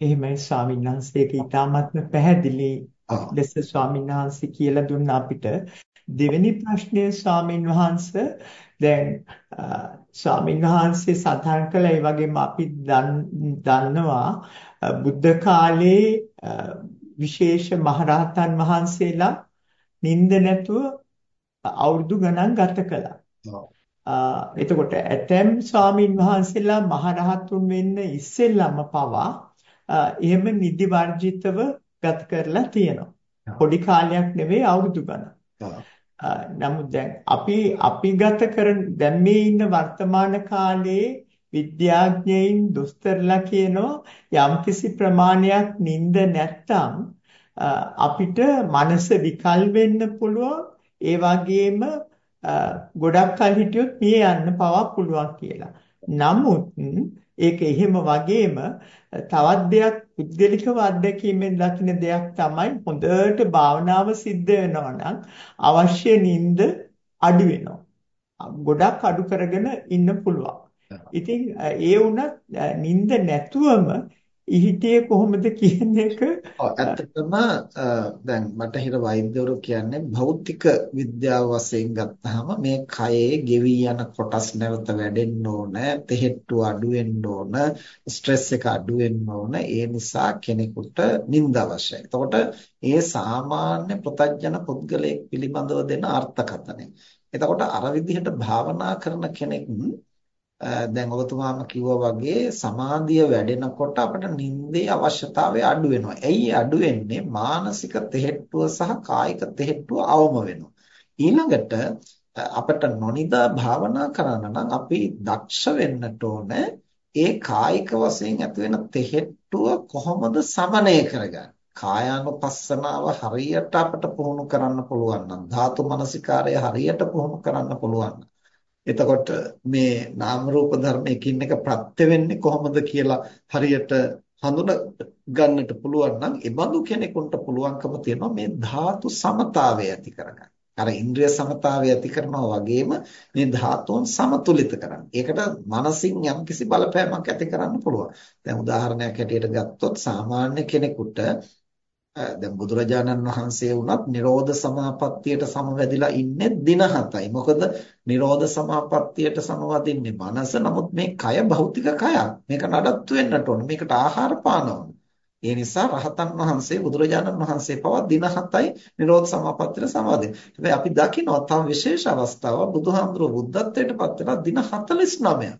එහෙමයි ස්වාමීන් වහන්සේක ඊටාත්ම පැහැදිලි ලෙස ස්වාමීන් වහන්සේ කියලා දුන්න අපිට. දෙවෙනි ප්‍රශ්නය ස්වාමීන් වහන්සේ දැන් ස්වාමීන් වහන්සේ සඳහන් කළ ඒ වගේම අපි දන්නවා බුද්ධ කාලේ විශේෂ මහරහතන් වහන්සේලා නිින්ද නැතුව අවුරුදු ගණන් ගත කළා. එතකොට ඇතැම් ස්වාමින් වහන්සේලා මහරහතුන් වෙන්න ඉස්සෙල්ලම පවා එහෙම නිදි වර්ජිතව ගත කරලා තියෙනවා. පොඩි කාලයක් නෙවෙයි අවුරුදු ගණන්. නමුත් දැන් අපි අපි ගත කරන දැන් මේ ඉන්න වර්තමාන කාලයේ විද්‍යාඥයින් දොස්තරලා කියනවා යම්කිසි ප්‍රමාණයක් නිින්ද නැත්තම් අපිට මනස විකල් වෙන්න පුළුවන් ඒ වගේම ගොඩක් කල් හිටියොත් මිය යන්න පවා පුළුවන් කියලා. නමුත් ඒක එහෙම වගේම තවත් දෙයක් පුද්ගලිකව අත්දැකීමෙන් දකින දෙයක් තමයි හොඳට භාවනාව සිද්ධ වෙනවා නම් අවශ්‍ය නිින්ද අඩු වෙනවා. ගොඩක් අඩු කරගෙන ඉන්න පුළුවන්. ඉතින් ඒ වුණත් නිින්ද නැතුවම හිටියේ කොහොමද කියන එක ඇත්තටම දැන් බටහිර වෛද්‍යවරු කියන්නේ භෞතික විද්‍යාව වශයෙන් ගත්තාම මේ කයේ ගෙවි යන කොටස් නැවත වැඩෙන්න ඕන, තෙහෙට්ටු අඩු වෙන්න ඕන, ස්ට්‍රෙස් එක අඩු වෙන්න ඕන. ඒ නිසා කෙනෙකුට නිින්ද අවශ්‍යයි. එතකොට ඒ සාමාන්‍ය ප්‍රතඥ පුද්ගලයෙක් පිළිබඳව දෙන අර්ථකථනය. එතකොට අර විදිහට භාවනා කරන කෙනෙක් දැන් ඔබතුමාම කිව්වා වගේ සමාධිය වැඩෙනකොට අපිට නිින්දේ අවශ්‍යතාවය අඩු වෙනවා. ඇයි අඩු වෙන්නේ? මානසික තෙහෙට්ටුව සහ කායික තෙහෙට්ටුව අවම වෙනවා. ඊළඟට අපිට නොනිදා භාවනා කරන්න නම් අපි දක්ෂ වෙන්නට ඕන ඒ කායික වශයෙන් ඇති වෙන තෙහෙට්ටුව කොහොමද සමනය කරගන්නේ? කායානුපස්සනාව හරියට අපිට පුහුණු කරන්න පුළුවන් නම් ධාතු මනසිකාරය හරියට පුහුණු කරන්න පුළුවන් එතකොට මේ නාම රූප ධර්ම එකින් එක ප්‍රත්‍ය වෙන්නේ කොහොමද කියලා හරියට හඳුන ගන්නට පුළුවන් නම් ඒ බඳු කෙනෙකුට පුළුවන්කම තියෙනවා මේ ධාතු සමතාවය ඇති කරගන්න. අර ඉන්ද්‍රිය සමතාවය ඇති කරනවා වගේම මේ ධාතුන් සමතුලිත කරන්න. ඒකට මනසින් යම්කිසි බලපෑමක් ඇති කරන්න පුළුවන්. දැන් උදාහරණයක් හැටියට ගත්තොත් සාමාන්‍ය කෙනෙකුට දැන් බුදුරජාණන් වහන්සේ වුණත් නිරෝධ සමාපත්තියට සමවැදිලා ඉන්නේ දින 7යි. මොකද නිරෝධ සමාපත්තියට සමවදින්නේ මනස. නමුත් මේ කය භෞතික කයක්. මේක නඩත්තු වෙන්නට ඕන. මේකට ආහාර පාන ඒ නිසා රහතන් වහන්සේ බුදුරජාණන් වහන්සේ පවා දින 7යි නිරෝධ සමාපත්තියට සමවදින. හැබැයි අපි දකිනවා තව විශේෂ අවස්ථාවක් බුදුහාමුදුරුවෝ බුද්ධත්වයට පත් වෙලා දින 49ක්.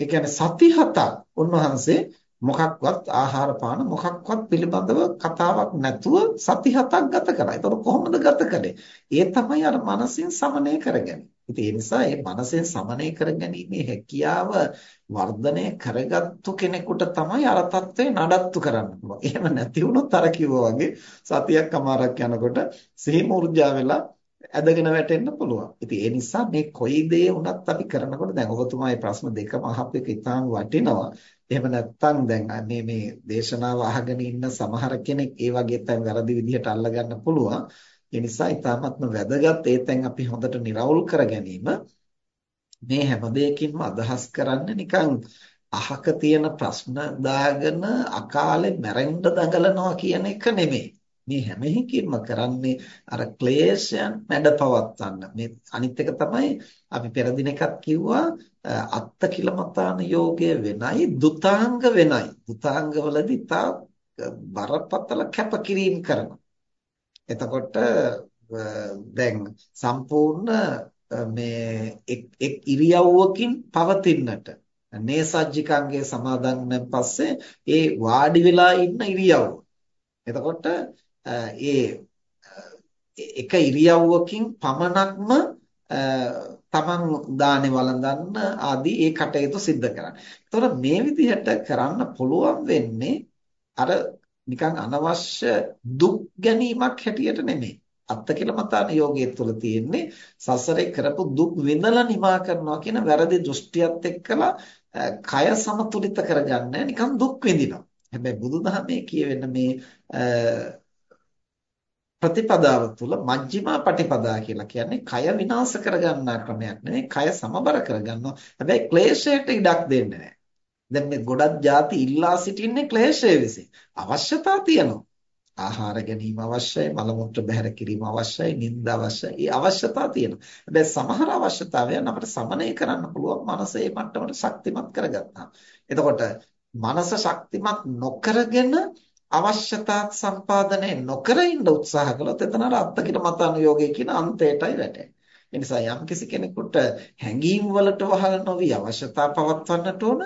ඒ කියන්නේ සති 7ක් උන්වහන්සේ මොකක්වත් ආහාර පාන මොකක්වත් පිළිබඳව කතාවක් නැතුව සති හතක් ගත කරා. ඒතකොට කොහොමද ගත කළේ? ඒ තමයි අර මනසින් සමනය කරගන්නේ. ඉතින් ඒ නිසා මේ මනසෙන් සමනය කරගැනීමේ හැකියාව වර්ධනය කරගත්තු කෙනෙකුට තමයි අර தත්ත්වේ නඩත්තු කරන්න පුළුවන්. එහෙම නැති වුණොත් අර කිව්වා වගේ සතියක් අමාරක් යනකොට සිහි මූර්ජා වෙලා ඇදගෙන වැටෙන්න පුළුවන්. ඉතින් ඒ නිසා මේ කොයි දේ වුණත් අපි කරනකොට දැන් ඔබතුමාගේ ප්‍රශ්න දෙකම අහපු එක ඉතාම වටිනවා. එහෙම නැත්නම් දැන් මේ මේ දේශනාව අහගෙන ඉන්න සමහර කෙනෙක් ඒ වගේ තැන් වැරදි විදිහට අල්ලගන්න පුළුවන්. ඒ නිසා ඉතාමත්ම වැදගත් ඒ තැන් අපි හොඳට निराවුල් කර ගැනීම මේ හැම දෙයකින්ම අදහස් කරන්නේ නිකන් අහක තියෙන ප්‍රශ්න දාගෙන අකාලේ මැරෙන්න දඟලනවා කියන එක නෙමෙයි. මේ හැම එකකින්ම කරන්නේ අර ක්ලේශයන් මැඩපවත්වන්න. මේ අනිත් එක තමයි අපි පෙර දිනකත් කිව්වා අත්ත කිලමතාන යෝගය වෙනයි දුතාංග වෙනයි. දුතාංගවලදී තා බරපතල කැපකිරීම කරනවා. එතකොට දැන් සම්පූර්ණ මේ එක් ඉරියව්වකින් පවතින්නට නේසජ්ජිකංගේ සමාදන් පස්සේ ඒ වාඩි වෙලා ඉන්න ඉරියව්ව. එතකොට ඒ එක ඉරියව්වකින් පමණක්ම තමන් දානේ වළඳන්න ආදී ඒ කටයුතු සිද්ධ කරන්න. ඒතකොට මේ විදිහට කරන්න පුළුවන් වෙන්නේ අර නිකන් අනවශ්‍ය දුක් ගැනීමක් හැටියට නෙමෙයි. අත්ත කියලා මතාන යෝගයේ තුල තියෙන්නේ සසරේ කරපු දුක් විඳලා නිමා කරනවා කියන වැරදි දෘෂ්ටියත් එක්කලා කය සමතුලිත කරගන්න නිකන් දුක් විඳිනවා. හැබැයි බුදුදහමේ කියවෙන මේ ප්‍රතිපදාව තුළ මජ්ක්‍ධිමා පටිපදා කියලා කියන්නේ කය විනාශ කරගන්නා ක්‍රමයක් නෙවෙයි කය සමබර කරගන්නවා හැබැයි ක්ලේශයට ඉඩක් දෙන්නේ නැහැ දැන් මේ ගොඩක් ಜಾති ඉල්ලා සිටින්නේ ක්ලේශය විසින්. අවශ්‍යතා තියෙනවා. ආහාර ගැනීම අවශ්‍යයි, මල මුත්‍ර බැහැර කිරීම අවශ්‍යයි, නිින්ද අවශ්‍යයි. ඒ අවශ්‍යතා තියෙනවා. හැබැයි සමහර අවශ්‍යතාවයන් අපිට සමනය කරන්න පුළුවන් මනස ඒ මට්ටමට ශක්තිමත් කරගත්තා. එතකොට මනස ශක්තිමත් නොකරගෙන අවශ්‍යතා සම්පාදනය නොකර ඉන්න උත්සාහ කළොත් එතන අර අත්තකිට මතානුയോഗය කියන අන්තයටයි වැටෙන්නේ. ඒ නිසා යම්කිසි කෙනෙකුට හැඟීම් වලට වහල් නොවි අවශ්‍යතා පවත්වන්නට ඕන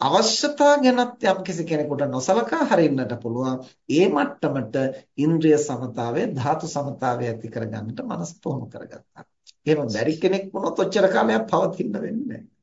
අවශ්‍යතා ගැනත් යම්කිසි කෙනෙකුට නොසලකා හරින්නට පුළුවන් ඒ මට්ටමට ඉන්ද්‍රිය සමතාවය ධාතු සමතාවය ඇති කරගන්නට මනස පුහුණු කරගත්තා. එහෙම බැරි කෙනෙක් වුණොත් ඔච්චර කාලයක් පවතින්න වෙන්නේ නැහැ.